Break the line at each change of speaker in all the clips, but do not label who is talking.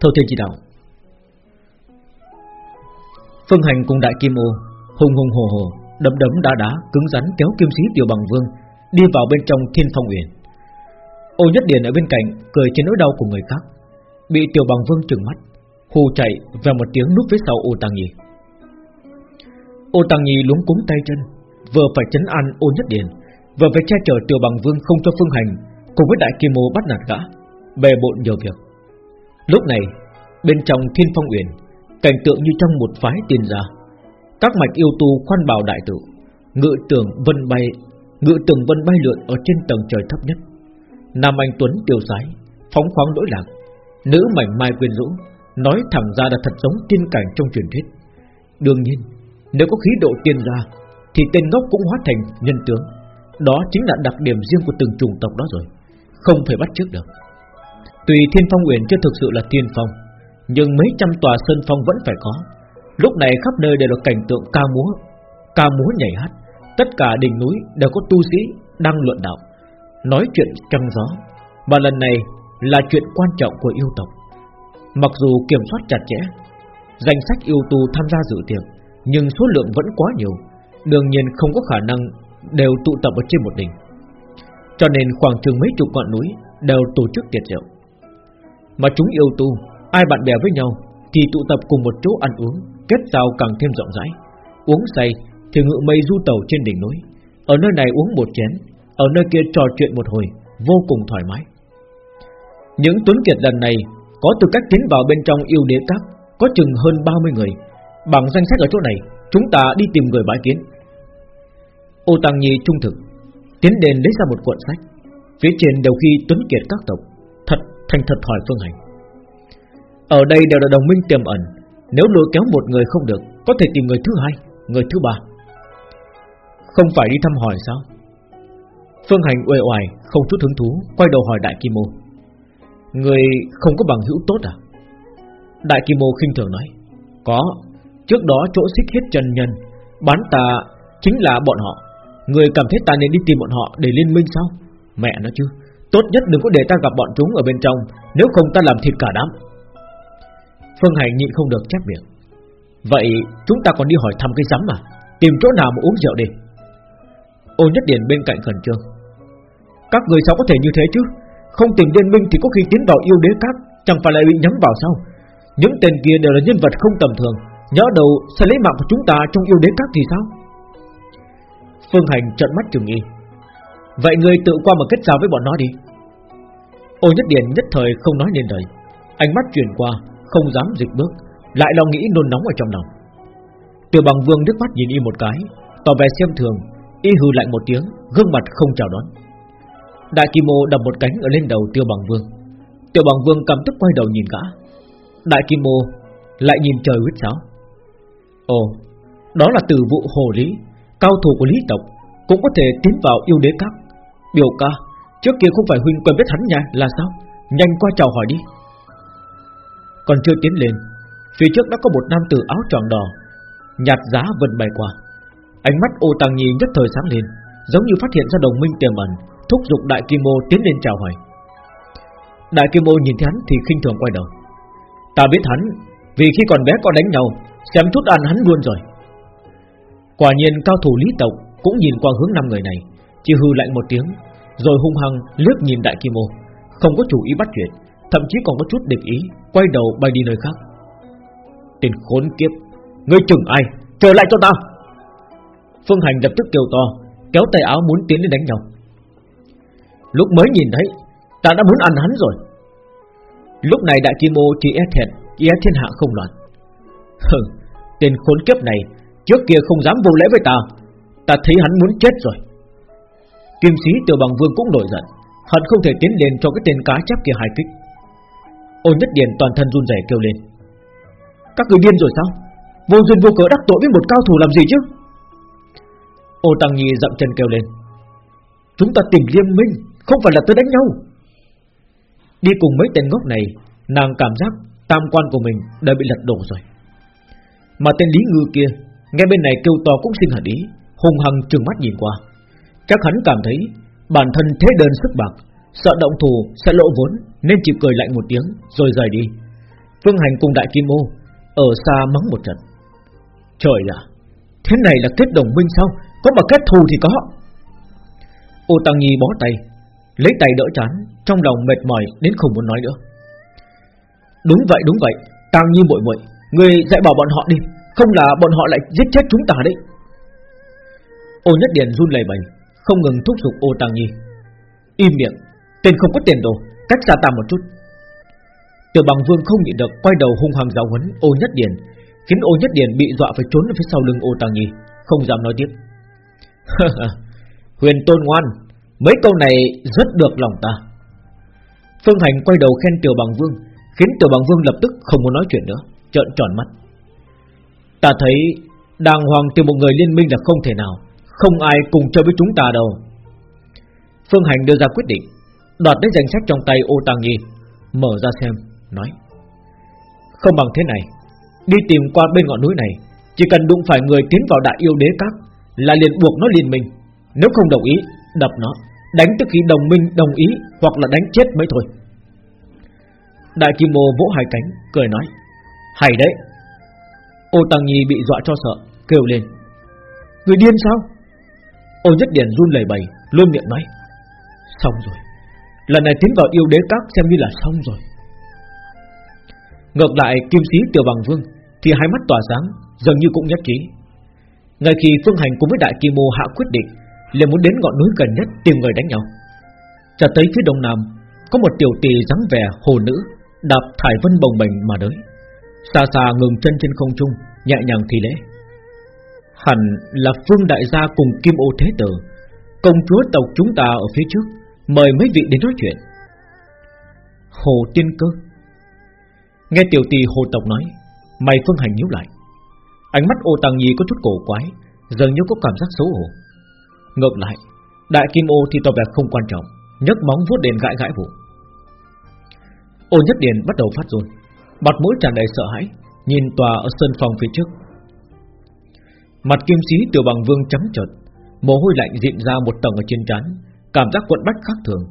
Thâu Thiên chỉ đạo Phương Hành cùng Đại Kim Ô Hùng hùng hồ hồ, Đấm đấm đá đá, Cứng rắn kéo kim sĩ Tiểu Bằng Vương, Đi vào bên trong Thiên Phong Uyển. Ô Nhất Điền ở bên cạnh Cười trên nỗi đau của người khác, Bị Tiểu Bằng Vương trừng mắt, Hù chạy và một tiếng núp phía sau Ô Tăng Nhi. Ô Tăng Nhi lúng cúng tay chân, Vừa phải chấn an Ô Nhất Điền, Vừa phải che chở Tiểu Bằng Vương không cho Phương Hành Cùng với Đại Kim Ô bắt nạt gã, Bề bộn nhiều việc. Lúc này bên trong Thiên Phong Uyển, Cảnh tượng như trong một phái tiền gia. Các mạch yêu tu khoan bào đại tự, Ngự tưởng vân bay, Ngự tưởng vân bay lượn ở trên tầng trời thấp nhất. Nam Anh Tuấn tiêu sái, Phóng khoáng lỗi lạc. Nữ mảnh mai quyên rũ, Nói thẳng ra là thật giống tiên cảnh trong truyền thuyết. Đương nhiên, Nếu có khí độ tiên gia, Thì tên ngốc cũng hóa thành nhân tướng. Đó chính là đặc điểm riêng của từng chủng tộc đó rồi, Không thể bắt trước được. Tùy Thiên Phong Uyển chưa thực sự là thiên phong nhưng mấy trăm tòa sơn phong vẫn phải có. Lúc này khắp nơi đều là cảnh tượng ca múa. Ca múa nhảy hát. Tất cả đỉnh núi đều có tu sĩ Đang luận đạo, Nói chuyện trăng gió. Và lần này là chuyện quan trọng của yêu tộc. Mặc dù kiểm soát chặt chẽ, Danh sách yêu tu tham gia dự tiệc, Nhưng số lượng vẫn quá nhiều. Đương nhiên không có khả năng Đều tụ tập ở trên một đỉnh. Cho nên khoảng chừng mấy chục ngọn núi Đều tổ chức tiệc rượu. Mà chúng yêu tu Ai bạn bè với nhau Thì tụ tập cùng một chỗ ăn uống, Kết giao càng thêm rộng rãi. Uống say thì ngự mây du tàu trên đỉnh núi. Ở nơi này uống một chén, Ở nơi kia trò chuyện một hồi, Vô cùng thoải mái. Những tuấn kiệt lần này Có tư cách tiến vào bên trong yêu đế các, Có chừng hơn 30 người. Bằng danh sách ở chỗ này, Chúng ta đi tìm người bãi kiến. Ô Tăng Nhi trung thực, Tiến đền lấy ra một cuộn sách. Phía trên đều khi tuấn kiệt các tộc, thật Thành thật hỏi Phương Hành. Ở đây đều là đồng minh tiềm ẩn. Nếu lôi kéo một người không được Có thể tìm người thứ hai, người thứ ba. Không phải đi thăm hỏi sao? Phương Hành uể oải Không chút hứng thú Quay đầu hỏi Đại Kim Mô Người không có bằng hữu tốt à? Đại Kim Mô khinh thường nói. Có Trước đó chỗ xích hết chân nhân Bán ta chính là bọn họ. Người cảm thấy ta nên đi tìm bọn họ để liên minh sao? Mẹ nó chứ Tốt nhất đừng có để ta gặp bọn chúng ở bên trong Nếu không ta làm thịt cả đám. Phương Hành nhịn không được chép miệng. Vậy chúng ta còn đi hỏi thăm cái rắm mà Tìm chỗ nào mà uống rượu đi. Ô Nhất Điền bên cạnh khẩn trương. Các người sao có thể như thế chứ? Không tìm liên minh thì có khi tiến vào yêu đế các, Chẳng phải lại bị nhắm vào sao? Những tên kia đều là nhân vật không tầm thường. Nhớ đầu sẽ lấy mạng của chúng ta trong yêu đế các thì sao? Phương Hành trợn mắt chừng nghi. Vậy người tự qua mà kết giao với bọn nó đi. Ô Nhất Điền nhất thời không nói nên lời. Ánh mắt chuyển qua không dám dịch bước, Lại lo nghĩ nôn nóng ở trong lòng. Tiểu bằng vương nước mắt nhìn y một cái, Tỏ vẻ xem thường, Y hừ lạnh một tiếng, Gương mặt không chào đón. Đại Kim Mô đập một cánh ở lên đầu Tiêu bằng vương. Tiểu bằng vương cầm tức quay đầu nhìn gã. Đại Kim Mô lại nhìn trời huyết sáo Ồ, Đó là từ vụ hồ lý Cao thủ của lý tộc, Cũng có thể tiến vào yêu đế các. Biểu ca, Trước kia không phải huynh quen biết hắn nha, Là sao? Nhanh qua chào hỏi đi. Còn chưa tiến lên, Phía trước đã có một nam tử áo tròn đỏ, Nhạt giá vần bay qua. Ánh mắt ô tàng nhi nhất thời sáng lên, Giống như phát hiện ra đồng minh tiềm ẩn, Thúc giục đại kim mô tiến lên chào hỏi. Đại kim mô nhìn thấy hắn thì khinh thường quay đầu. Ta biết hắn, Vì khi còn bé có đánh nhau, Xem chút ăn hắn luôn rồi. Quả nhiên cao thủ lý tộc Cũng nhìn qua hướng năm người này, chỉ hư lạnh một tiếng, Rồi hung hăng lướt nhìn đại kim ô, Không có chủ ý bắt chuyện. Thậm chí còn có chút địch ý, Quay đầu bay đi nơi khác. Tên khốn kiếp, Ngươi chừng ai? Trở lại cho ta! Phương Hành lập tức kêu to, Kéo tay áo muốn tiến đến đánh nhau. Lúc mới nhìn thấy, Ta đã muốn ăn hắn rồi. Lúc này đại kim ô chỉ e thẹn e thiên hạ không loạn. Hừ, Tên khốn kiếp này, Trước kia không dám vô lễ với ta. Ta thấy hắn muốn chết rồi. Kim sĩ từ bằng vương cũng nổi giận, Hận không thể tiến lên cho cái tên cá chép kia hài kích. Ôn nhất điền toàn thân run rẩy kêu lên. Các người điên rồi sao? Vô duyên vô cớ đắc tội với một cao thủ làm gì chứ? Ô Tăng Nhi dậm chân kêu lên. Chúng ta tìm liêm minh Không phải là tới đánh nhau. Đi cùng mấy tên ngốc này Nàng cảm giác tam quan của mình đã bị lật đổ rồi. Mà tên Lý Ngư kia Nghe bên này kêu to cũng xin hẳn ý Hùng hằng trừng mắt nhìn qua. Chắc hắn cảm thấy bản thân thế đơn sức bạc, sợ động thủ sẽ lộ vốn, nên chỉ cười lạnh một tiếng, rồi rời đi. Phương Hành cùng Đại Kim Ô Ở xa mắng một trận. Trời ạ, Thế này là kết đồng minh sao? Có mà kết thù thì có. Ô Tăng Nhi bó tay, Lấy tay đỡ chán, Trong lòng mệt mỏi đến không muốn nói nữa. Đúng vậy đúng vậy, Tăng Nhi muội muội, Người dạy bảo bọn họ đi, Không là bọn họ lại giết chết chúng ta đấy. Ô Nhất Điền run lẩy bẩy, Không ngừng thúc giục ô Tăng Nhi. Im miệng Tên không có tiền đồ, Cách xa ta một chút. Tiểu bằng vương không nhịn được, Quay đầu hung hăng giáo huấn ô Nhất Điền, Khiến ô Nhất Điền bị dọa phải trốn ở phía sau lưng ô tàng Nhi, Không dám nói tiếp. Huyền tôn ngoan, Mấy câu này rất được lòng ta. Phương Hành quay đầu khen Tiểu Bằng Vương, Khiến Tiểu Bằng Vương lập tức không muốn nói chuyện nữa, Trợn tròn mắt. Ta thấy đàng hoàng từ một người liên minh là không thể nào, Không ai cùng chơi với chúng ta đâu. Phương Hành đưa ra quyết định Đoạt lấy danh sách trong tay ô Tàng Nhi Mở ra xem, Nói, Không bằng thế này, Đi tìm qua bên ngọn núi này, Chỉ cần đụng phải người tiến vào đại yêu đế các Là liền buộc nó liên minh Nếu không đồng ý, Đập nó, Đánh tức khi đồng minh đồng ý Hoặc là đánh chết mới thôi. Đại Kim Mô vỗ hai cánh, Cười nói, Hay đấy. Ô Tăng Nhi bị dọa cho sợ, Kêu lên, Người điên sao? Ô Nhất Điển run lẩy bẩy, Luôn miệng nói, Xong rồi. Lần này tiến vào yêu đế các xem như là xong rồi. Ngược lại, kim sĩ tiểu bằng vương Thì hai mắt tỏa sáng, Dường như cũng nhất trí. Ngay khi Phương Hành cùng với Đại Kim Mô hạ quyết định, liền muốn đến ngọn núi gần nhất tìm người đánh nhau. Chợt tới phía đông nam, Có một tiểu tỷ dáng vẻ hồ nữ, Đạp thải vân bồng bềnh mà tới Xa xa ngừng chân trên không trung, Nhẹ nhàng thi lễ. Hẳn là Phương Đại gia cùng Kim Ô Thế Tử, Công chúa tộc chúng ta ở phía trước. Mời mấy vị đến nói chuyện. Hồ Tiên Cơ. Nghe tiểu tỳ hồ tộc nói, Mày Phương Hành nhíu lại. Ánh mắt ô Tàng nhi có chút cổ quái, Dường như có cảm giác xấu hổ. Ngược lại, Đại Kim Ô thì tỏ vẻ không quan trọng, nhấc móng vuốt đền gãi gãi vụ Ô Nhất Điền bắt đầu phát run, Mặt mũi tràn đầy sợ hãi, Nhìn tòa ở sân phòng phía trước. Mặt kim sĩ tiểu bằng vương trắng trợt, Mồ hôi lạnh dịn ra một tầng ở trên trán Cảm giác quận bách khác thường.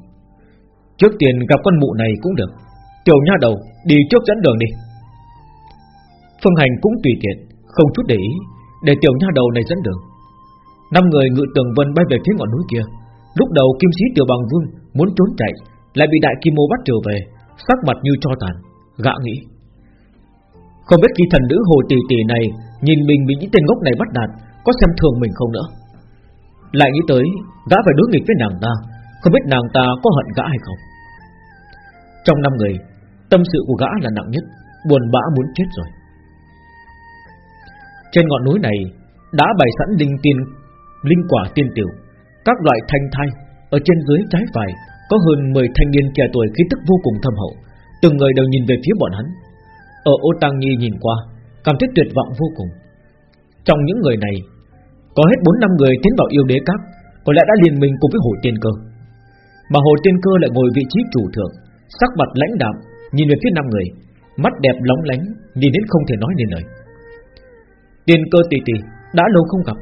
Trước tiên gặp con mụ này cũng được. Tiểu nha đầu, đi trước dẫn đường đi. Phương Hành cũng tùy tiện, Không chút để ý, Để tiểu nha đầu này dẫn đường. Năm người ngự tường vân bay về phía ngọn núi kia. Lúc đầu kim sĩ tiểu bằng vương Muốn trốn chạy, Lại bị đại kim mô bắt trở về, Sắc mặt như cho tàn, Gã nghĩ. Không biết khi thần nữ hồ tỷ tỷ này Nhìn mình bị những tên ngốc này bắt đạt Có xem thường mình không nữa? Lại nghĩ tới Gã phải đối nghịch với nàng ta Không biết nàng ta có hận gã hay không Trong năm người Tâm sự của gã là nặng nhất Buồn bã muốn chết rồi Trên ngọn núi này Đã bày sẵn linh tiên linh quả tiên tiểu, các loại thanh thai ở trên dưới trái phải có hơn 10 thanh niên trẻ tuổi khí tức vô cùng thâm hậu, từng người đều nhìn về phía bọn hắn. Ở Ô Tăng Nhi nhìn qua, cảm thấy tuyệt vọng vô cùng. Trong những người này, có hết 4 năm người tiến vào yêu đế các, có lẽ đã liên minh cùng với Hồ Tiên Cơ. Mà Hồ Tiên Cơ lại ngồi vị trí chủ thượng, sắc mặt lãnh đạm, nhìn về phía năm người, mắt đẹp lóng lánh, nhìn đến không thể nói nên lời. Tiên Cơ tỷ tỷ, đã lâu không gặp,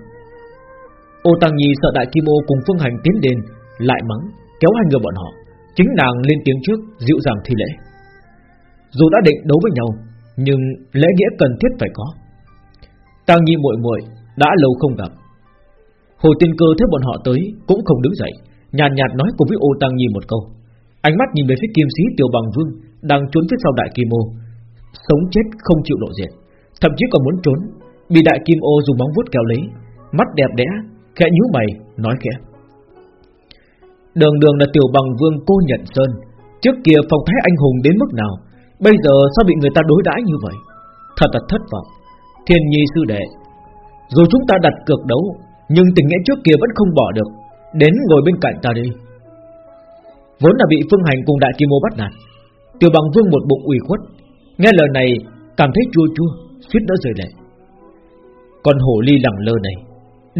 Ô Tăng Nhi sợ Đại Kim Ô cùng Phương Hành tiến đến Lại mắng kéo hai người bọn họ Chính nàng lên tiếng trước dịu dàng thi lễ Dù đã định đấu với nhau Nhưng lễ nghĩa cần thiết phải có Tăng Nhi muội muội đã lâu không gặp. Hồ Tiên Cơ thấy bọn họ tới Cũng không đứng dậy Nhàn nhạt, nói cùng với ô Tăng Nhi một câu. Ánh mắt nhìn về phía kim sĩ Tiểu Bằng Vương Đang trốn phía sau Đại Kim Ô Sống chết không chịu lộ diện. Thậm chí còn muốn trốn Bị Đại Kim Ô dùng móng vuốt kéo lấy Mắt đẹp đẽ Khẽ nhíu mày nói khẽ. Đường đường là tiểu bằng vương cô nhận sơn Trước kia phong thái anh hùng đến mức nào Bây giờ sao bị người ta đối đãi như vậy? Thật là thất vọng. Thiên nhi sư đệ dù chúng ta đặt cược đấu, Nhưng tình nghĩa trước kia vẫn không bỏ được. Đến ngồi bên cạnh ta đi. Vốn là bị phương hành cùng đại kim ô bắt nạt. Tiểu bằng vương một bụng ủy khuất. Nghe lời này, cảm thấy chua chua, suýt đã rời lệ. Còn hổ ly lẳng lơ này,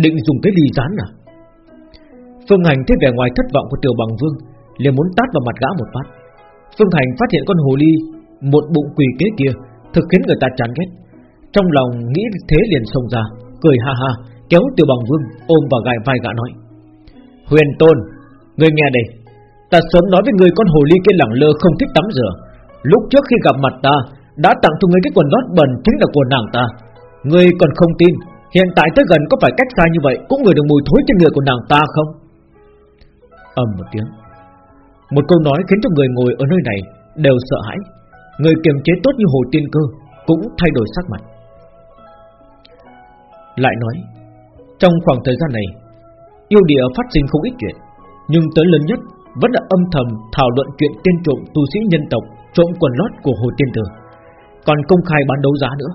Định dùng cái ly rán à? Phương Hành thấy vẻ ngoài thất vọng của Tiểu Bằng Vương, liền muốn tát vào mặt gã một phát. Phương Hành phát hiện con hồ ly, Một bụng quỳ kế kia, Thực khiến người ta chán ghét. Trong lòng nghĩ thế liền xông ra. Cười ha ha, kéo Tiểu Bằng Vương ôm vào gai vai gã nói, Huyền Tôn, Người nghe đây, Ta sớm nói với người con hồ ly kia lẳng lơ không thích tắm rửa. Lúc trước khi gặp mặt ta, Đã tặng cho ngươi cái quần lót bẩn chính là của nàng ta. Ngươi còn không tin, Hiện tại tới gần có phải cách xa như vậy Cũng người được mùi thối trên người của nàng ta không? Ầm một tiếng, Một câu nói khiến cho người ngồi ở nơi này Đều sợ hãi. Người kiềm chế tốt như hồ tiên cơ Cũng thay đổi sắc mặt. Lại nói, Trong khoảng thời gian này, Yêu địa phát sinh không ít chuyện, Nhưng tới lớn nhất Vẫn là âm thầm thảo luận chuyện tiên trộm tu sĩ nhân tộc Trộm quần lót của Hồ Tiên Tử. Còn công khai bán đấu giá nữa.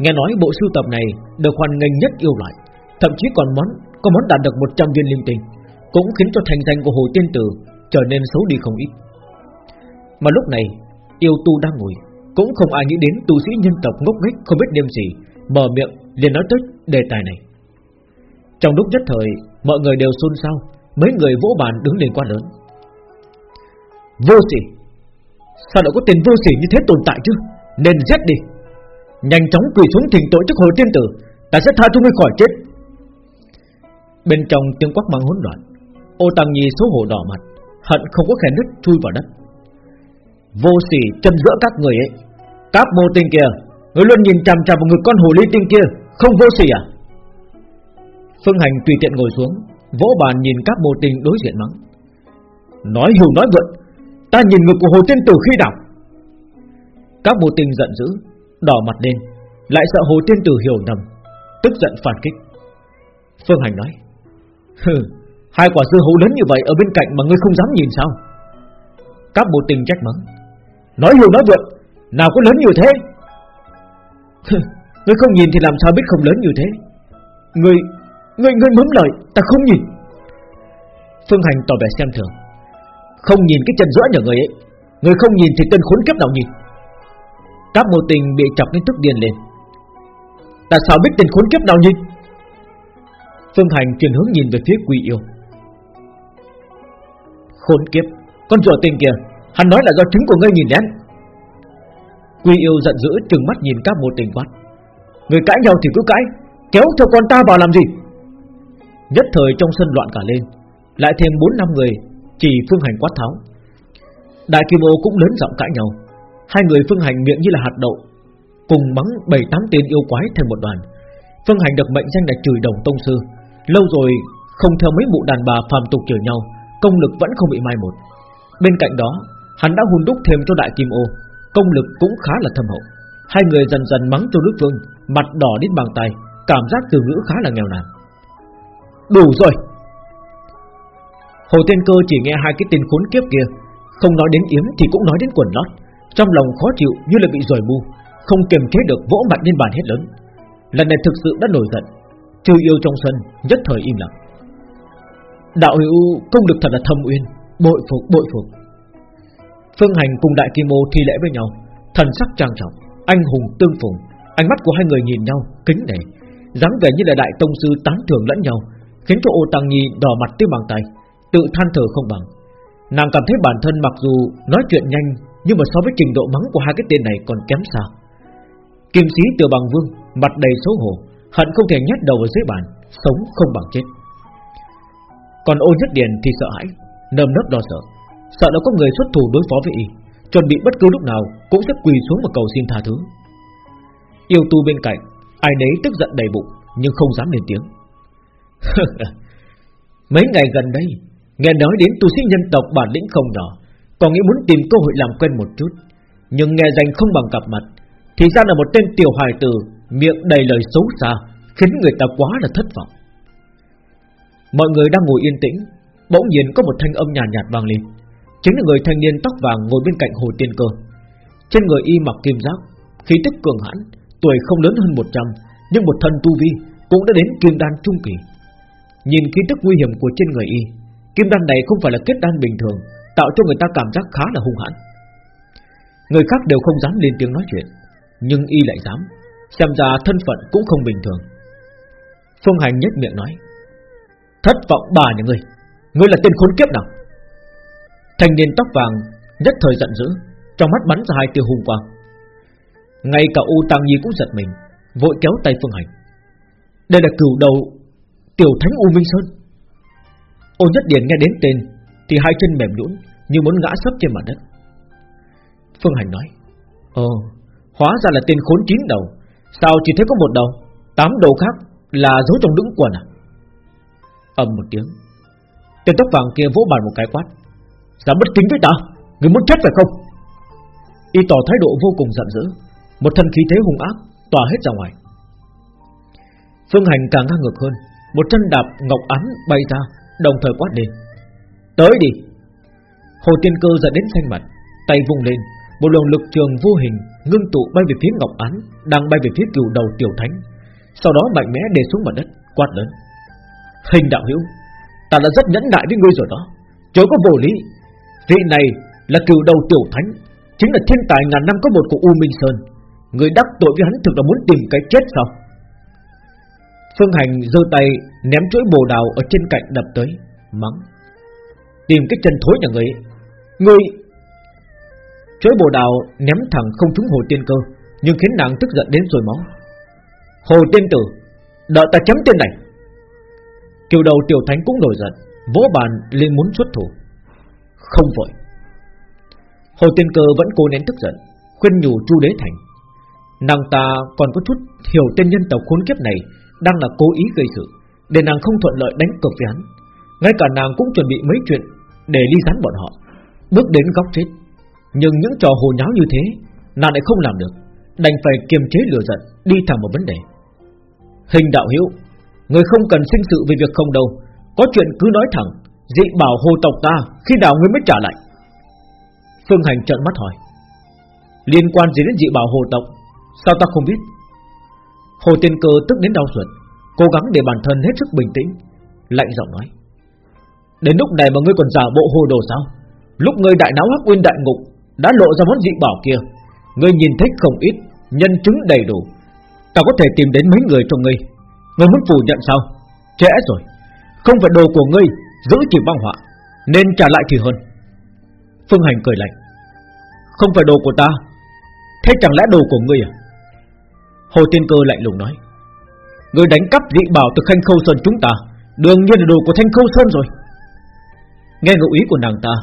Nghe nói bộ sưu tập này Được hoàn ngành nhất yêu loại, Thậm chí còn món, có món đạt được 100 viên linh tinh, Cũng khiến cho thành danh của Hồ Tiên Tử Trở nên xấu đi không ít. Mà lúc này, Yêu tu đang ngồi, Cũng không ai nghĩ đến tu sĩ nhân tộc ngốc nghếch không biết đêm gì Mở miệng, liền nói tới đề tài này. Trong lúc nhất thời, Mọi người đều xôn xao, Mấy người vỗ bàn đứng lên quá lớn. Vô sỉ! Sao lại có tiền vô sỉ như thế tồn tại chứ? Nên giết đi! Nhanh chóng quỳ xuống thỉnh tội trước hồi tiên tử, Ta sẽ tha cho ngươi khỏi chết! Bên trong tiếng quát mang hỗn loạn, Ô Tăng Nhi xấu hổ đỏ mặt, Hận không có khe nứt chui vào đất. Vô sỉ chân giữa các người ấy, Các mô tinh kìa Người luôn nhìn chằm chằm vào người con hồ ly tinh kia. Không vô sỉ à? Phương Hành tùy tiện ngồi xuống, Vỗ bàn nhìn các bộ tinh đối diện mắng. Nói hiểu nói vượn, Ta nhìn ngực của hồ tiên tử khi nào? Các bộ tinh giận dữ, Đỏ mặt lên, Lại sợ hồ tiên tử hiểu nhầm, Tức giận phản kích. Phương Hành nói, Hừ, Hai quả dưa hấu lớn như vậy ở bên cạnh mà ngươi không dám nhìn sao? Các bộ tinh trách mắng, Nói hiểu nói vượn, Nào có lớn như thế? Ngươi không nhìn thì làm sao biết không lớn như thế? Ngươi Ngươi ngươi mớm lời, Ta không nhìn. Phương Hành tỏ vẻ xem thường. Không nhìn cái chân giữa nhà người ấy. Người không nhìn thì tên khốn kiếp nào nhìn? Các mô tình bị chọc đến tức điên lên. Ta sao biết tên khốn kiếp nào nhìn? Phương Hành chuyển hướng nhìn về phía Quy Yêu. Khốn kiếp, Con rùa tình kìa Hắn nói là do trứng của ngươi nhìn lén Quy Yêu giận dữ, trừng mắt nhìn các một tình quát. Người cãi nhau thì cứ cãi, Kéo theo con ta vào làm gì? Nhất thời trong sân loạn cả lên, Lại thêm 4 năm người Chỉ phương hành quát tháo. Đại Kim Ô cũng lớn giọng cãi nhau. Hai người phương hành miệng như là hạt đậu, Cùng mắng bảy tám tên yêu quái thành một đoàn. Phương hành được mệnh danh là chửi đồng tông sư. Lâu rồi không theo mấy mụ đàn bà phàm tục chửi nhau, Công lực vẫn không bị mai một. Bên cạnh đó, Hắn đã hùn đúc thêm cho Đại Kim Ô Công lực cũng khá là thâm hậu. Hai người dần dần mắng cho Đức phương, Mặt đỏ đến bàn tay Cảm giác từ ngữ khá là nghèo nàn. Đủ rồi. Hồ Tiên Cơ chỉ nghe hai cái tên khốn kiếp kia, Không nói đến yếm thì cũng nói đến quần lót. Trong lòng khó chịu như là bị rồi bu Không kiềm chế được vỗ mạnh lên bàn hết lớn. Lần này thực sự đã nổi giận, Trừ yêu trong sân, nhất thời im lặng. Đạo hữu công lực thật là thâm uyên, Bội phục bội phục. Phương Hành cùng Đại Kim Ô thi lễ với nhau Thần sắc trang trọng Anh hùng tương phùng Ánh mắt của hai người nhìn nhau kính nể dáng vẻ như là đại tông sư tán thưởng lẫn nhau khiến cho ô tăng nhi đỏ mặt tiêu bằng tay, tự than thở không bằng. Nàng cảm thấy bản thân mặc dù nói chuyện nhanh, nhưng mà so với trình độ mắng của hai cái tên này còn kém xa. Kim sĩ từ bằng vương, mặt đầy xấu hổ, hận không thể nhét đầu vào dưới bàn, sống không bằng chết. Còn ô nhất điền thì sợ hãi, nơm nớp lo sợ, sợ là có người xuất thủ đối phó với y, chuẩn bị bất cứ lúc nào cũng sẽ quỳ xuống và cầu xin tha thứ. Yêu tu bên cạnh, ai nấy tức giận đầy bụng, nhưng không dám lên tiếng. Mấy ngày gần đây Nghe nói đến tu sĩ nhân tộc bản lĩnh không nhỏ Còn nghĩ muốn tìm cơ hội làm quen một chút Nhưng nghe danh không bằng gặp mặt Thì ra là một tên tiểu hài tử Miệng đầy lời xấu xa Khiến người ta quá là thất vọng Mọi người đang ngồi yên tĩnh Bỗng nhiên có một thanh âm nhàn nhạt, nhạt vang lên Chính là người thanh niên tóc vàng ngồi bên cạnh hồ tiên cơ. Trên người y mặc kim giáp, Khí tức cường hãn, Tuổi không lớn hơn 100 Nhưng một thân tu vi Cũng đã đến kim đan trung kỳ. Nhìn khí tức nguy hiểm của trên người y, Kim đan này không phải là kết đan bình thường, Tạo cho người ta cảm giác khá là hung hãn. Người khác đều không dám lên tiếng nói chuyện, Nhưng y lại dám, Xem ra thân phận cũng không bình thường. Phương Hành nhất miệng nói, Thất vọng bà nhà ngươi Ngươi là tên khốn kiếp nào? Thanh niên tóc vàng Nhất thời giận dữ, Trong mắt bắn ra hai tia hung quang. Ngay cả U Tăng Nhi cũng giật mình, Vội kéo tay Phương Hành. Đây là cửu đầu Tiểu Thánh U Minh Sơn. Ô Nhất Điền nghe đến tên Thì hai chân mềm nhũn như muốn ngã sấp trên mặt đất. Phương Hành nói Ồ Hóa ra là tên khốn chín đầu, Sao chỉ thấy có một đầu, Tám đầu khác là giấu trong đũng quần à? Ầm một tiếng, Tên tóc vàng kia vỗ bàn một cái quát Dám bất kính với ta? Người muốn chết phải không? Y tỏ thái độ vô cùng giận dữ. Một thân khí thế hung ác tỏa hết ra ngoài. Phương Hành càng ngang ngược hơn. Một chân đạp ngọc án bay ra, Đồng thời quát lên. Tới đi. Hồ Tiên Cơ giận đến xanh mặt, Tay vung lên. Một luồng lực trường vô hình ngưng tụ bay về phía ngọc án, Đang bay về phía cửu đầu tiểu thánh. Sau đó mạnh mẽ để xuống mặt đất, Quát lớn. Hình đạo hữu, Ta đã rất nhẫn nại với ngươi rồi đó. Chớ có vô lý. Vị này là cựu đầu tiểu thánh Chính là thiên tài ngàn năm có một của U Minh Sơn. Người đắc tội với hắn thực là muốn tìm cái chết sao? Phương Hành giơ tay ném chuỗi bồ đào ở trên cạnh đập tới, mắng. Tìm cái chân thối nhà người Người Chuỗi bồ đào ném thẳng không trúng hồ tiên cơ Nhưng khiến nàng tức giận đến rồi máu. Hồ tiên tử Đợi ta chấm tên này. Kiều đầu tiểu thánh cũng nổi giận Vỗ bàn lên muốn xuất thủ. Không vội. Hồ tiên cơ vẫn cố nén tức giận, Khuyên nhủ chu đế thành. Nàng ta còn có chút hiểu tên nhân tộc khốn kiếp này Đang là cố ý gây sự, Để nàng không thuận lợi đánh cược với hắn. Ngay cả nàng cũng chuẩn bị mấy chuyện Để ly gián bọn họ, Bước đến góc chết. Nhưng những trò hồ nháo như thế, Nàng lại không làm được, Đành phải kiềm chế lửa giận, Đi thẳng vào vấn đề. Hình đạo hữu, Người không cần sinh sự về việc không đâu, Có chuyện cứ nói thẳng Dị bảo hồ tộc ta, khi nào ngươi mới trả lại? Phương Hành trợn mắt hỏi. Liên quan gì đến dị bảo hồ tộc? Sao ta không biết? Hồ Tiên Cơ tức đến đau ruột, Cố gắng để bản thân hết sức bình tĩnh, Lạnh giọng nói. Đến lúc này mà ngươi còn giả bộ hồ đồ sao? Lúc ngươi đại náo hắc uyên đại ngục, Đã lộ ra món dị bảo kia, Ngươi nhìn thấy không ít, Nhân chứng đầy đủ. Ta có thể tìm đến mấy người trong ngươi. Ngươi muốn phủ nhận sao? Trễ rồi. Không phải đồ của ngươi Giữ chỉ băng họa, Nên trả lại thì hơn. Phương Hành cười lạnh, Không phải đồ của ta, Thế chẳng lẽ đồ của ngươi à? Hồ Tiên Cơ lạnh lùng nói Người đánh cắp dị bảo từ Khanh Khâu Sơn chúng ta, Đương nhiên là đồ của Thanh Khâu Sơn rồi. Nghe ngụ ý của nàng ta,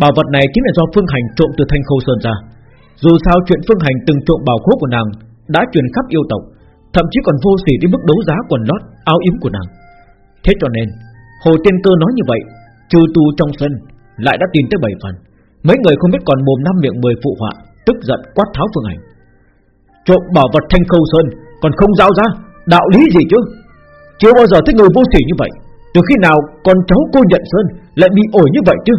Bảo vật này chính là do Phương Hành trộm từ Thanh Khâu Sơn ra. Dù sao chuyện Phương Hành từng trộm bảo khố của nàng Đã truyền khắp yêu tộc, Thậm chí còn vô sỉ đến mức đấu giá quần lót, Áo yếm của nàng. Thế cho nên Hồ Tiên Cơ nói như vậy Trừ tu trong sân Lại đã tìm tới bảy phần. Mấy người không biết còn mồm năm miệng mười phụ họa, Tức giận quát tháo Phương Hành Trộm bảo vật thanh khâu sơn, Còn không giao ra, Đạo lý gì chứ? Chưa bao giờ thấy người vô sỉ như vậy. Từ khi nào con cháu cô nhận sơn Lại bị ổi như vậy chứ?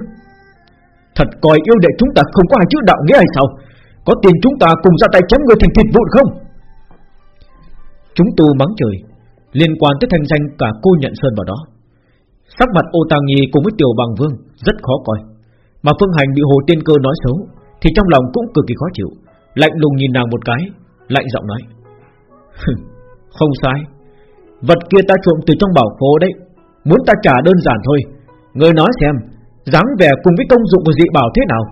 Thật coi yêu đệ chúng ta không có hai chữ đạo nghĩa hay sao? Có tiền chúng ta cùng ra tay chém người thành thịt vụn không? Chúng tu mắng trời Liên quan tới thanh danh cả cô nhận sơn vào đó. Sắc mặt ô tàng nhi cùng với tiểu bằng vương Rất khó coi. Mà phương hành bị hồ tiên cơ nói xấu, Thì trong lòng cũng cực kỳ khó chịu. Lạnh lùng nhìn nàng một cái, Lạnh giọng nói Không sai. Vật kia ta trộm từ trong bảo khố đấy, Muốn ta trả đơn giản thôi. Người nói xem, dáng vẻ cùng với công dụng của dị bảo thế nào.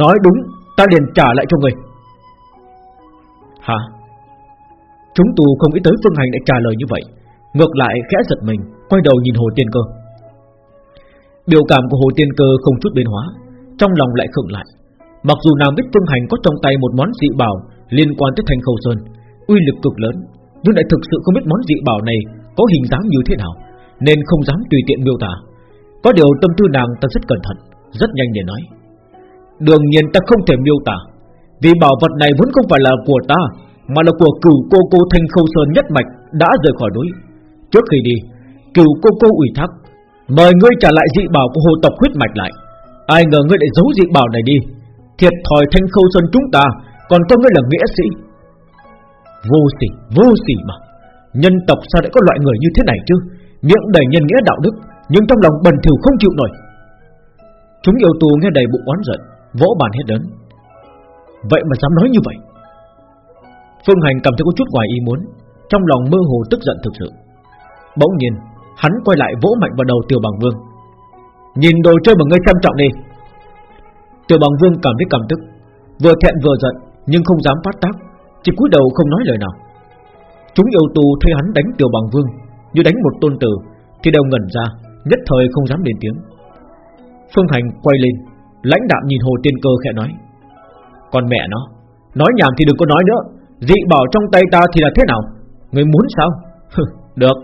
Nói đúng, ta liền trả lại cho người. Hả? Chúng tù không nghĩ tới Phương Hành lại trả lời như vậy. Ngược lại khẽ giật mình, Quay đầu nhìn Hồ Tiên Cơ. Biểu cảm của Hồ Tiên Cơ không chút biến hóa Trong lòng lại khựng lại Mặc dù nàng biết Phương Hành có trong tay một món dị bảo liên quan tới Thanh Khâu Sơn, uy lực cực lớn, nhưng lại thực sự không biết món dị bảo này có hình dáng như thế nào, nên không dám tùy tiện miêu tả. Có điều tâm tư nàng ta rất cẩn thận, rất nhanh để nói. Đương nhiên ta không thể miêu tả, vì bảo vật này vốn không phải là của ta, mà là của cửu cô cô Thanh Khâu Sơn nhất mạch đã rời khỏi núi. Trước khi đi, cửu cô cô ủy thác mời ngươi trả lại dị bảo của hồ tộc huyết mạch lại. Ai ngờ ngươi lại giấu dị bảo này đi, thiệt thòi Thanh Khâu Sơn chúng ta còn có ngươi là nghĩa sĩ. Vô sỉ, vô sỉ mà. Nhân tộc sao lại có loại người như thế này chứ? Miệng đầy nhân nghĩa đạo đức Nhưng trong lòng bần thiểu không chịu nổi. Chúng yêu tù nghe đầy bụng oán giận Vỗ bàn hết đớn Vậy mà dám nói như vậy. Phương Hành cảm thấy có chút ngoài ý muốn Trong lòng mơ hồ tức giận thực sự. Bỗng nhiên Hắn quay lại vỗ mạnh vào đầu Tiêu Bằng Vương. Nhìn đồ chơi mà ngươi xem trọng đi. Tiêu Bằng Vương cảm thấy cảm tức. Vừa thẹn vừa giận nhưng không dám phát tác, chỉ cúi đầu không nói lời nào. Chúng yêu tù thấy hắn đánh tiểu bằng vương, như đánh một tôn tử, thì đều ngẩn ra, nhất thời không dám lên tiếng. Phương Hành quay lên, lãnh đạm nhìn Hồ Tiên Cơ khẽ nói: "Con mẹ nó, Nói nhảm thì đừng có nói nữa. Dị bảo trong tay ta thì là thế nào? Người muốn sao? Được.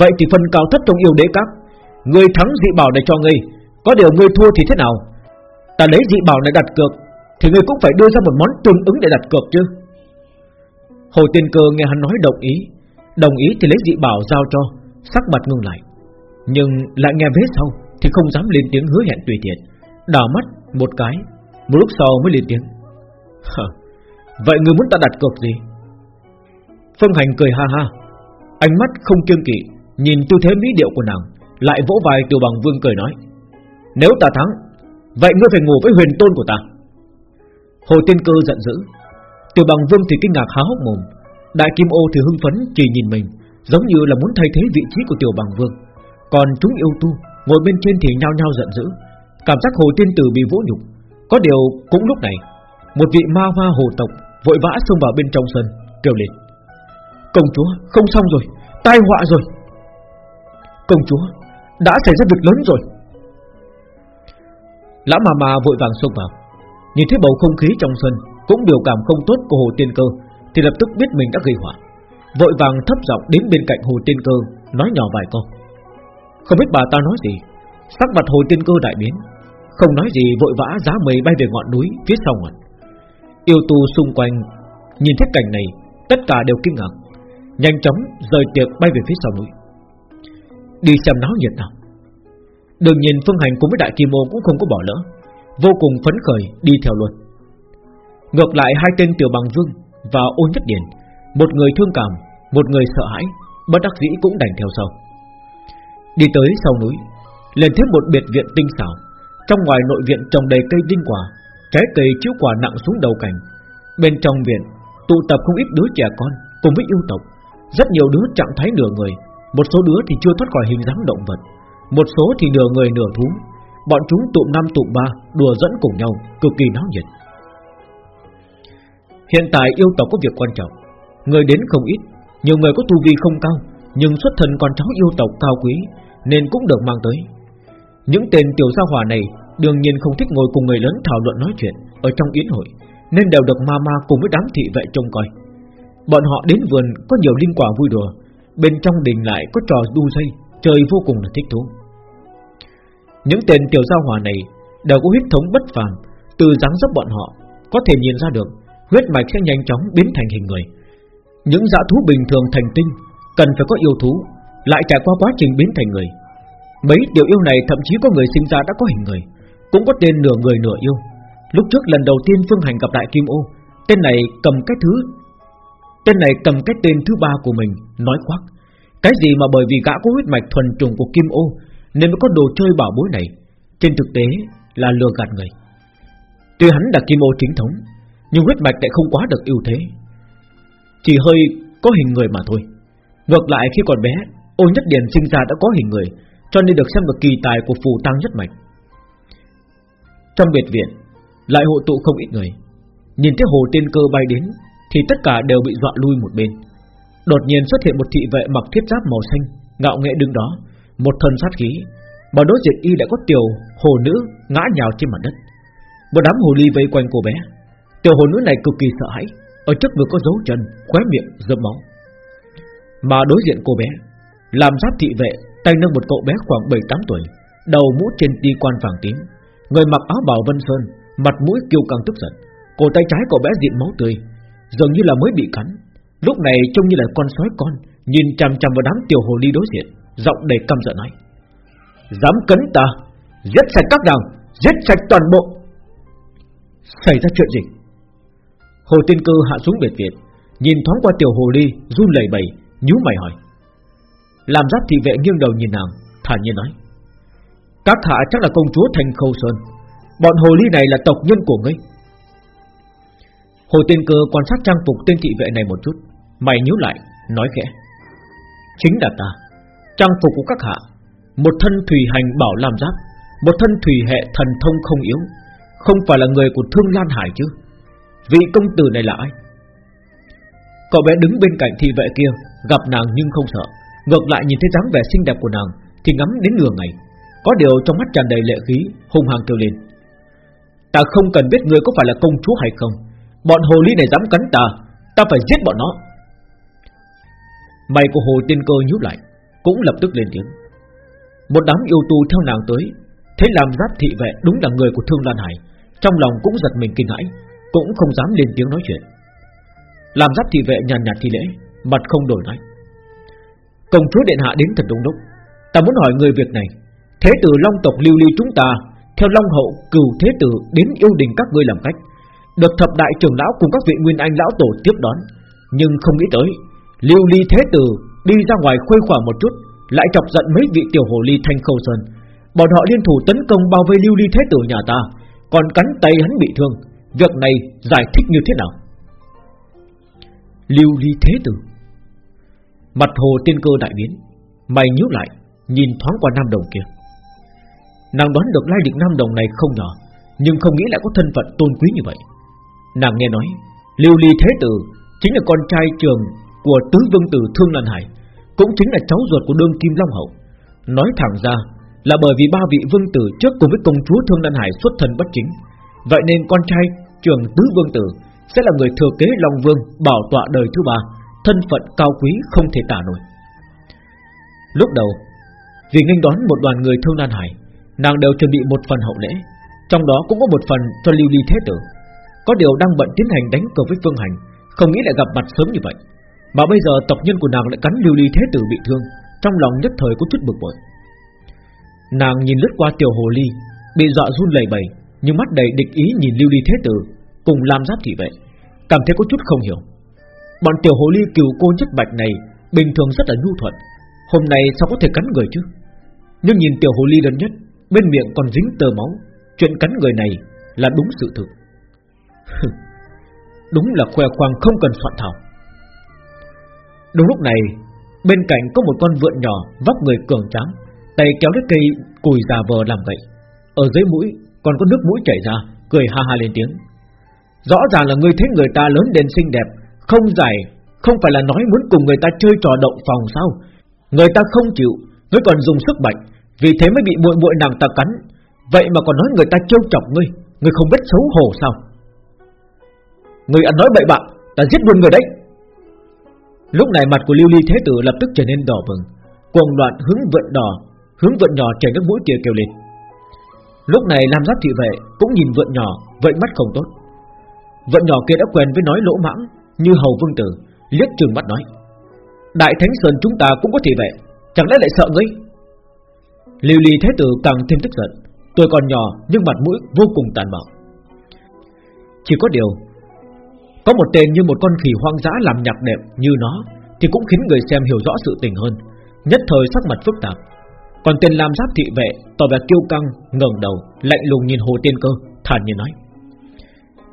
Vậy thì phần cao thất trong yêu đế các, Người thắng dị bảo này cho ngươi, Có điều ngươi thua thì thế nào? Ta lấy dị bảo này đặt cược, Thì ngươi cũng phải đưa ra một món tương ứng để đặt cược chứ. Hồ Tiên Cơ nghe hắn nói đồng ý Đồng ý thì lấy dị bảo giao cho, Sắc mặt ngưng lại. Nhưng lại nghe vết sau Thì không dám lên tiếng hứa hẹn tùy tiện, Đảo mắt một cái, Một lúc sau mới lên tiếng. Vậy người muốn ta đặt cược gì? Phương Hành cười ha ha, Ánh mắt không kiêng kỵ. Nhìn tư thế mỹ điệu của nàng, Lại vỗ vai Tiểu Bằng Vương cười nói, Nếu ta thắng, Vậy ngươi phải ngủ với huyền tôn của ta. Hồ Tiên Cơ giận dữ Tiểu Bằng Vương thì kinh ngạc há hốc mồm, Đại Kim Ô thì hưng phấn chỉ nhìn mình, Giống như là muốn thay thế vị trí của Tiểu Bằng Vương. Còn chúng yêu tu, Ngồi bên trên thì nhao nhao giận dữ, Cảm giác Hồ Tiên Tử bị vũ nhục. Có điều cũng lúc này, Một vị ma hoa hồ tộc Vội vã xông vào bên trong sân, Kêu lên, Công chúa, không xong rồi, Tai họa rồi. Công chúa, đã xảy ra việc lớn rồi. Lão mà mà vội vàng xông vào. Nhìn thấy bầu không khí trong sân Cũng biểu cảm không tốt của Hồ Tiên Cơ Thì lập tức biết mình đã gây họa. Vội vàng thấp giọng đến bên cạnh Hồ Tiên Cơ, Nói nhỏ vài câu. Không biết bà ta nói gì. Sắc mặt Hồ Tiên Cơ đại biến. Không nói gì, vội vã giá mây bay về ngọn núi Phía sau ngọn. Yêu tu xung quanh, Nhìn thấy cảnh này, Tất cả đều kinh ngạc. Nhanh chóng rời tiệc bay về phía sau núi. Đi xem náo nhiệt nào. Đương nhiên Phương Hành cùng với Đại Kim Ô cũng không có bỏ lỡ, Vô cùng phấn khởi đi theo luôn. Ngược lại hai tên Tiểu Bằng Vương Và Ô Nhất Điển Một người thương cảm, Một người sợ hãi, Bất đắc dĩ cũng đành theo sau. Đi tới sau núi Lên thêm một biệt viện tinh xảo, Trong ngoài nội viện trồng đầy cây đinh quả, Trái cây chiếu quả nặng xuống đầu cảnh Bên trong viện Tụ tập không ít đứa trẻ con Cùng với yêu tộc, Rất nhiều đứa trạng thái nửa người một số đứa thì chưa thoát khỏi hình dáng động vật, Một số thì nửa người nửa thú. Bọn chúng tụm năm tụm ba, Đùa dẫn cùng nhau, Cực kỳ náo nhiệt. Hiện tại yêu tộc có việc quan trọng, Người đến không ít, Nhiều người có tu vi không cao, Nhưng xuất thân con cháu yêu tộc cao quý Nên cũng được mang tới. Những tên tiểu gia hỏa này Đương nhiên không thích ngồi cùng người lớn thảo luận nói chuyện Ở trong yến hội, Nên đều được ma ma cùng với đám thị vệ trông coi. Bọn họ đến vườn có nhiều linh quả vui đùa Bên trong đình lại có trò đu dây Trời vô cùng là thích thú. Những tên tiểu gia hỏa này Đều có huyết thống bất phàm, Từ dáng dấp bọn họ Có thể nhìn ra được Huyết mạch sẽ nhanh chóng biến thành hình người. Những dã thú bình thường thành tinh, Cần phải có yêu thú, Lại trải qua quá trình biến thành người. Mấy tiểu yêu này thậm chí có người sinh ra đã có hình người, Cũng có tên nửa người nửa yêu. Lúc trước lần đầu tiên Phương Hành gặp Đại Kim Ô, Tên này cầm cái thứ Tên này cầm cái tên thứ ba của mình, Nói khoác. Cái gì mà bởi vì gã có huyết mạch thuần trùng của Kim Ô, Nên mới có đồ chơi bảo bối này. Trên thực tế là lừa gạt người. Tuy hắn là Kim Ô chính thống, Nhưng huyết mạch lại không quá được ưu thế. Chỉ hơi có hình người mà thôi. Ngược lại khi còn bé, Ô Nhất Điền sinh ra đã có hình người, Cho nên được xem là kỳ tài của phù tăng nhất mạch. Trong biệt viện, Lại hộ tụ không ít người. Nhìn thấy hồ tiên cơ bay đến thì tất cả đều bị dọa lui một bên. Đột nhiên xuất hiện một thị vệ mặc thiết giáp màu xanh, Ngạo nghệ đứng đó, Một thân sát khí, Mà đối diện y lại có tiểu hồ nữ ngã nhào trên mặt đất. Một đám hồ ly vây quanh cô bé. Tiểu hồ nữ này cực kỳ sợ hãi, Ở trước ngực có dấu chân, Khóe miệng rớm máu. Mà đối diện cô bé, Làm giáp thị vệ Tay nâng một cậu bé khoảng 7-8 tuổi, Đầu mũ trên đi quan vàng tím, Người mặc áo bào vân sơn, Mặt mũi kiêu căng tức giận, Cổ tay trái cậu bé diện máu tươi Dường như là mới bị cắn. Lúc này trông như là con sói con, Nhìn chằm chằm vào đám tiểu hồ ly đối diện, Giọng đầy căm giận nói, Dám cấn ta, Giết sạch các nàng, Giết sạch toàn bộ. Xảy ra chuyện gì? Hồ Tiên Cơ hạ xuống biệt viện, Nhìn thoáng qua tiểu hồ ly, run lẩy bẩy, nhíu mày hỏi. Làm giáp thị vệ nghiêng đầu nhìn nàng, Thản nhiên nói, Các hạ chắc là công chúa Thành Khâu Sơn. Bọn hồ ly này là tộc nhân của ngươi. Hồ Tiên Cơ quan sát trang phục tên thị vệ này một chút, Mày nhíu lại, Nói khẽ. Chính là ta. Trang phục của các hạ, Một thân thủy hành bảo làm giáp, Một thân thủy hệ thần thông không yếu, Không phải là người của Thương Lan Hải chứ? Vị công tử này là ai? Cậu bé đứng bên cạnh thị vệ kia, Gặp nàng nhưng không sợ. Ngược lại nhìn thấy dáng vẻ xinh đẹp của nàng, Thì ngắm đến nửa ngày. Có điều trong mắt tràn đầy lệ khí, Hung hăng kêu lên. Ta không cần biết ngươi có phải là công chúa hay không. Bọn hồ ly này dám cắn ta Ta phải giết bọn nó. Mày của hồ tiên cơ nhíu lại, Cũng lập tức lên tiếng. Một đám yêu tu theo nàng tới thế làm giáp thị vệ đúng là người của Thương Lan Hải, Trong lòng cũng giật mình kinh hãi, Cũng không dám lên tiếng nói chuyện. Làm giáp thị vệ nhàn nhạt thi lễ, Mặt không đổi nói. Công chúa Điện Hạ đến thật đúng lúc Ta muốn hỏi người việc này, Thế tử Long tộc lưu ly chúng ta, Theo Long hậu cừu thế tử đến yêu đình các ngươi làm cách được thập đại trưởng lão cùng các vị nguyên anh lão tổ tiếp đón. Nhưng không nghĩ tới, Lưu ly thế tử đi ra ngoài khuây khỏa một chút, Lại chọc giận mấy vị tiểu hồ ly thanh khâu sơn. Bọn họ liên thủ tấn công bao vây lưu ly thế tử nhà ta, Còn cắn tay hắn bị thương. Việc này giải thích như thế nào? Lưu ly thế tử. Mặt hồ tiên cơ đại biến, Mày nhíu lại, Nhìn thoáng qua nam đồng kia. Nàng đoán được lai lịch nam đồng này không nhỏ, Nhưng không nghĩ lại có thân phận tôn quý như vậy. Nàng nghe nói, Lưu ly thế tử Chính là con trai trường của tứ vương tử Thương Lan Hải, Cũng chính là cháu ruột của đương Kim Long Hậu. Nói thẳng ra Là bởi vì ba vị vương tử trước cùng với công chúa Thương Lan Hải xuất thân bất chính, Vậy nên con trai trường tứ vương tử Sẽ là người thừa kế Long Vương Bảo tọa đời thứ ba, Thân phận cao quý không thể tả nổi. Lúc đầu, Vì nghênh đón một đoàn người Thương Lan Hải, Nàng đều chuẩn bị một phần hậu lễ, Trong đó cũng có một phần cho lưu ly thế tử. Có điều đang bận tiến hành đánh cờ với Phương Hành, Không nghĩ lại gặp mặt sớm như vậy. Mà bây giờ tộc nhân của nàng lại cắn lưu ly thế tử bị thương, Trong lòng nhất thời có chút bực bội. Nàng nhìn lướt qua tiểu hồ ly, Bị dọa run lẩy bẩy, Nhưng mắt đầy địch ý nhìn lưu ly thế tử, Cùng làm giáp thị vệ, Cảm thấy có chút không hiểu. Bọn tiểu hồ ly cừu cô nhất bạch này Bình thường rất là nhu thuận, Hôm nay sao có thể cắn người chứ? Nhưng nhìn tiểu hồ ly đơn nhất, Bên miệng còn dính tơ máu, Chuyện cắn người này là đúng sự thực. Đúng là khoe khoang không cần soạn thảo. Đúng lúc này, Bên cạnh có một con vượn nhỏ Vóc người cường tráng, Tay kéo lấy cây cùi già vờ làm vậy Ở dưới mũi, còn có nước mũi chảy ra, Cười ha ha lên tiếng. Rõ ràng là người thấy người ta lớn đến xinh đẹp, Không giải, Không phải là nói muốn cùng người ta chơi trò động phòng sao? Người ta không chịu Ngươi còn dùng sức mạnh, Vì thế mới bị muội muội nàng ta cắn. Vậy mà còn nói người ta trêu chọc ngươi Ngươi không biết xấu hổ sao? Người ăn nói bậy bạ Ta giết luôn người đấy. Lúc này mặt của Lưu Ly Thế Tử lập tức trở nên đỏ bừng, Cuồng loạn hướng vượn đỏ, Hướng vượn nhỏ chảy nước mũi kia kêu lên. Lúc này Lam Giáp thị vệ Cũng nhìn vượn nhỏ, vậy mắt không tốt. Vượn nhỏ kia đã quen với nói lỗ mãng Như hầu vương tử, liếc trừng mắt nói, Đại Thánh Sơn chúng ta cũng có thị vệ, Chẳng lẽ lại sợ ngươi? Lưu ly thế tử càng thêm tức giận Tôi còn nhỏ nhưng mặt mũi vô cùng tàn bạo. Chỉ có điều có một tên như một con khỉ hoang dã làm nhạc đẹp như nó Thì cũng khiến người xem hiểu rõ sự tình hơn Nhất thời sắc mặt phức tạp. Còn tên làm giáp thị vệ Tỏ vẻ kiêu căng, ngẩng đầu Lạnh lùng nhìn hồ tiên cơ, thản nhiên nói.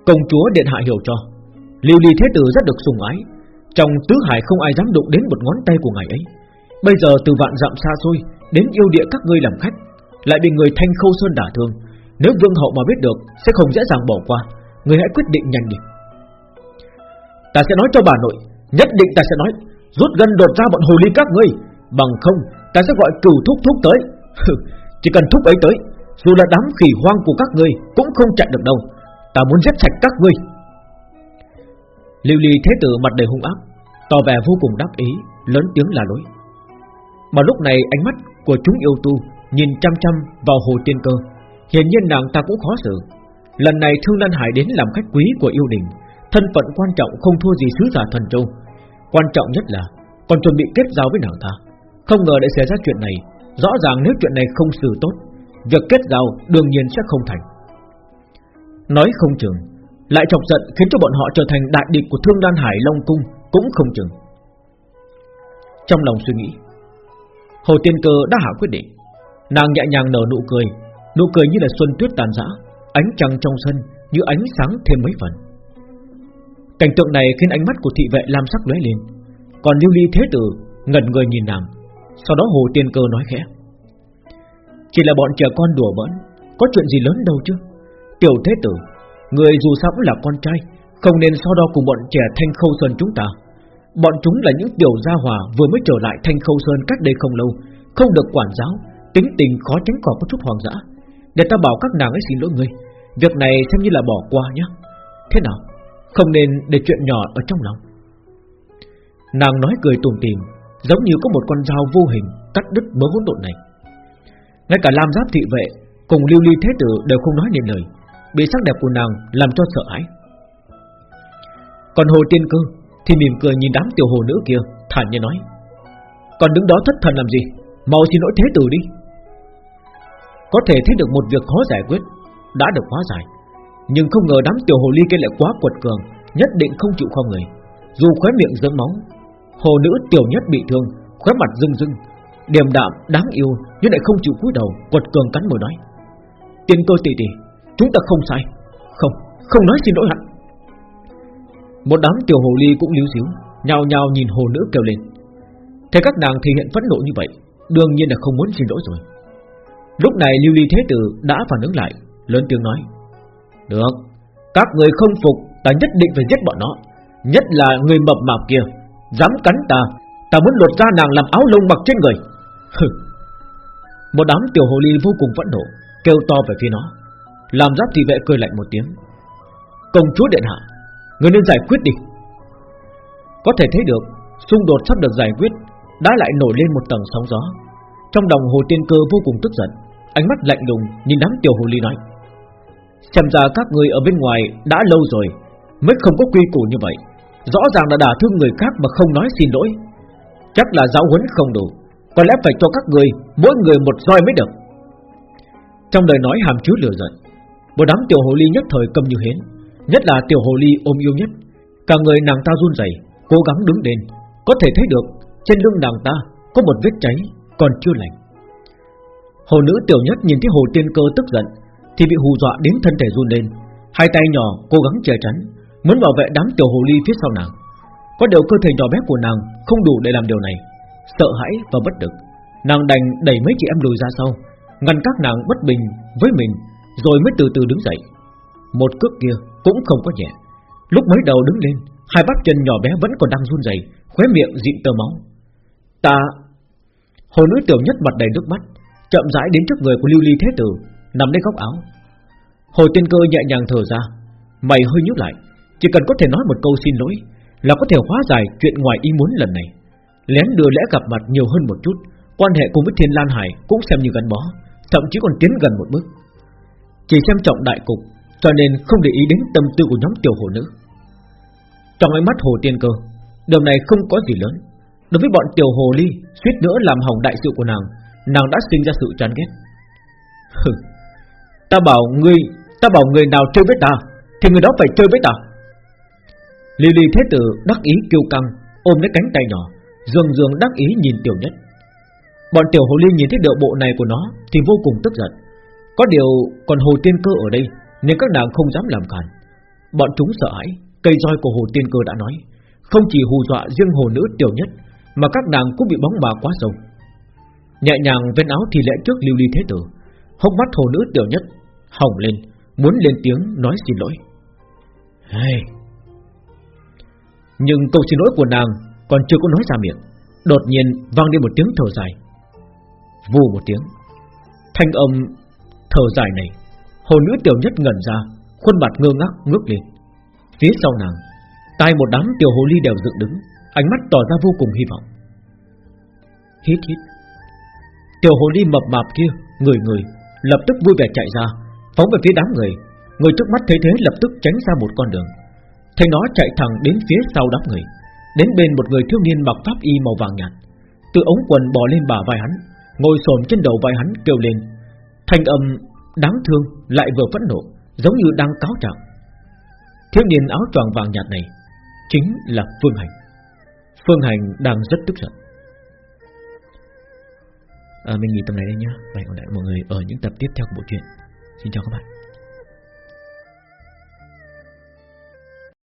Công chúa điện hạ hiểu cho Lưu ly thế tử rất được sùng ái Trong tứ hải không ai dám đụng đến một ngón tay của ngài ấy. Bây giờ từ vạn dặm xa xôi Đến yêu địa các ngươi làm khách Lại bị người thanh khâu sơn đả thương Nếu vương hậu mà biết được Sẽ không dễ dàng bỏ qua Người hãy quyết định nhanh đi. Ta sẽ nói cho bà nội, Nhất định ta sẽ nói, Rút gần đột ra bọn hồ ly các ngươi. Bằng không, ta sẽ gọi cửu thúc thúc tới. Chỉ cần thúc ấy tới, Dù là đám khỉ hoang của các ngươi Cũng không chạy được đâu. Ta muốn giết sạch các ngươi. Lưu ly thế tử mặt đầy hung ác, Tỏ vẻ vô cùng đắc ý, Lớn tiếng là lối Mà lúc này ánh mắt của chúng yêu tu Nhìn chăm chăm vào hồ tiên cơ, Hiển nhiên nàng ta cũng khó xử. Lần này Thương Lan Hải đến làm khách quý của yêu đình Thân phận quan trọng không thua gì sứ giả thần châu. Quan trọng nhất là, Còn chuẩn bị kết giao với nàng ta. Không ngờ lại xảy ra chuyện này. Rõ ràng nếu chuyện này không xử tốt, Việc kết giao đương nhiên sẽ không thành. Nói không chừng, Lại chọc giận khiến cho bọn họ trở thành đại địch của Thương Đan Hải Long Cung Cũng không chừng. Trong lòng suy nghĩ, Hồ Tiên Cơ đã hạ quyết định. Nàng nhẹ nhàng nở nụ cười Nụ cười như là xuân tuyết tàn rã Ánh trăng trong sân như ánh sáng thêm mấy phần. Cảnh tượng này khiến ánh mắt của thị vệ lam sắc lóe lên. Còn Lưu Ly Thế Tử ngẩn người nhìn nàng, Sau đó Hồ Tiên Cơ nói khẽ. Chỉ là bọn trẻ con đùa bỡn, Có chuyện gì lớn đâu chứ? Tiểu thế tử, Người dù sao cũng là con trai, Không nên so đo cùng bọn trẻ Thanh Khâu Sơn chúng ta. Bọn chúng là những tiểu gia hòa Vừa mới trở lại Thanh Khâu Sơn cách đây không lâu, Không được quản giáo, Tính tình khó tránh khỏi có chút hoàng dã. Để ta bảo các nàng ấy xin lỗi ngươi Việc này xem như là bỏ qua nhé Thế nào? Không nên để chuyện nhỏ ở trong lòng. Nàng nói cười tùm tìm Giống như có một con dao vô hình Cắt đứt mớ hỗn độn này. Ngay cả Lam Giáp thị vệ Cùng lưu ly thế tử đều không nói nên lời, Bị sắc đẹp của nàng làm cho sợ hãi. Còn hồ tiên cơ Thì mỉm cười nhìn đám tiểu hồ nữ kia, Thản nhiên nói, Còn đứng đó thất thần làm gì? Mau xin lỗi thế tử đi. Có thể thấy được một việc khó giải quyết Đã được hóa giải. Nhưng không ngờ đám tiểu hồ ly kia lại quá quật cường Nhất định không chịu kho người. Dù khóe miệng dâng máu Hồ nữ tiểu nhất bị thương Khóe mặt rưng rưng Điềm đạm đáng yêu Nhưng lại không chịu cúi đầu Quật cường cắn môi nói. Tiên cơ tỷ tỷ Chúng ta không sai. Không, không nói xin lỗi hẳn Một đám tiểu hồ ly cũng líu xíu Nhào nhào nhìn hồ nữ kêu lên. Thấy các nàng thể hiện phẫn nộ như vậy Đương nhiên là không muốn xin lỗi rồi. Lúc này Lưu Ly Thế Tử đã phản ứng lại Lớn tiếng nói. Được. Các người không phục, Ta nhất định phải giết bọn nó. Nhất là người mập mạp kia. Dám cắn ta Ta muốn lột ra nàng làm áo lông mặc trên người. Một đám tiểu hồ ly vô cùng phẫn nộ, Kêu to về phía nó. Làm giáp thị vệ cười lạnh một tiếng. Công chúa điện hạ, Người nên giải quyết đi. Có thể thấy được, Xung đột sắp được giải quyết, Đã lại nổi lên một tầng sóng gió. Trong đồng hồ tiên cơ vô cùng tức giận, Ánh mắt lạnh lùng nhìn đám tiểu hồ ly nói. Xem ra các người ở bên ngoài đã lâu rồi Mới không có quy củ như vậy. Rõ ràng là đả thương người khác mà không nói xin lỗi. Chắc là giáo huấn không đủ Có lẽ phải cho các người Mỗi người một roi mới được. Trong lời nói hàm chứa lửa giận Một đám tiểu hồ ly nhất thời cầm như hến Nhất là tiểu hồ ly ôm yêu nhất. Cả người nàng ta run rẩy, Cố gắng đứng lên Có thể thấy được trên lưng nàng ta Có một vết cháy còn chưa lành. Hồ nữ tiểu nhất nhìn thấy hồ tiên cơ tức giận thì bị hù dọa đến thân thể run lên. Hai tay nhỏ cố gắng che chắn Muốn bảo vệ đám tiểu hồ ly phía sau nàng. Có điều cơ thể nhỏ bé của nàng Không đủ để làm điều này. Sợ hãi và bất lực Nàng đành đẩy mấy chị em lùi ra sau Ngăn các nàng bất bình với mình Rồi mới từ từ đứng dậy. Một cước kia cũng không có nhẹ. Lúc mới đầu đứng lên Hai bắp chân nhỏ bé vẫn còn đang run rẩy, Khóe miệng dịn tơ máu. Ta Hồ nữ tiểu nhất mặt đầy nước mắt Chậm rãi đến trước người của lưu ly thế tử Nằm lấy góc áo. Hồ tiên cơ nhẹ nhàng thở ra, Mày hơi nhíu lại, chỉ cần có thể nói một câu xin lỗi Là có thể hóa giải chuyện ngoài ý muốn lần này. Lén đưa lẽ gặp mặt nhiều hơn một chút, Quan hệ cùng với Thiên Lan Hải Cũng xem như gắn bó, Thậm chí còn tiến gần một bước. Chỉ xem trọng đại cục, Cho nên không để ý đến tâm tư của nhóm tiểu hồ nữ. Trong ánh mắt hồ tiên cơ, Điều này không có gì lớn. Đối với bọn tiểu hồ ly, Suýt nữa làm hỏng đại sự của nàng Nàng đã sinh ra sự chán ghét. Hừ. Ta bảo ngươi Ta bảo người nào chơi với ta, Thì người đó phải chơi với ta. Lily thế tử đắc ý kiêu căng, Ôm lấy cánh tay nhỏ, Dường dường đắc ý nhìn tiểu nhất. Bọn tiểu hồ ly nhìn thấy điệu bộ này của nó Thì vô cùng tức giận. Có điều còn hồ tiên cơ ở đây Nên các nàng không dám làm cản. Bọn chúng sợ hãi, Cây roi của hồ tiên cơ đã nói, Không chỉ hù dọa riêng hồ nữ tiểu nhất, Mà các nàng cũng bị bóng bà quá sâu. Nhẹ nhàng vén áo thì lẽ trước lưu ly thế tử, Hốc mắt hồ nữ tiểu nhất Hồng lên Muốn lên tiếng nói xin lỗi. Hey, nhưng câu xin lỗi của nàng Còn chưa có nói ra miệng Đột nhiên vang lên một tiếng thở dài. Vù một tiếng. Thanh âm thở dài này Hồ nữ tiểu nhất ngẩn ra Khuôn mặt ngơ ngác ngước lên. Phía sau nàng Tai một đám tiểu hồ ly đều dựng đứng Ánh mắt tỏ ra vô cùng hy vọng. Hít hít. Tiểu hồ ly mập mạp kia Người người lập tức vui vẻ chạy ra Phóng về phía đám người. Người trước mắt thấy thế lập tức tránh ra một con đường. Thấy nó chạy thẳng đến phía sau đám người. Đến bên một người thiếu niên mặc pháp y màu vàng nhạt. Từ ống quần bò lên bả vai hắn Ngồi xổm trên đầu vai hắn kêu lên. Thanh âm đáng thương Lại vừa phẫn nộ Giống như đang cáo trạng. Thiếu niên áo choàng vàng nhạt này Chính là Phương Hành. Phương Hành đang rất tức giận. À, Mình nghỉ tập này đây nhá. Và hẹn gặp lại mọi người ở những tập tiếp theo của bộ truyện. Xin chào các bạn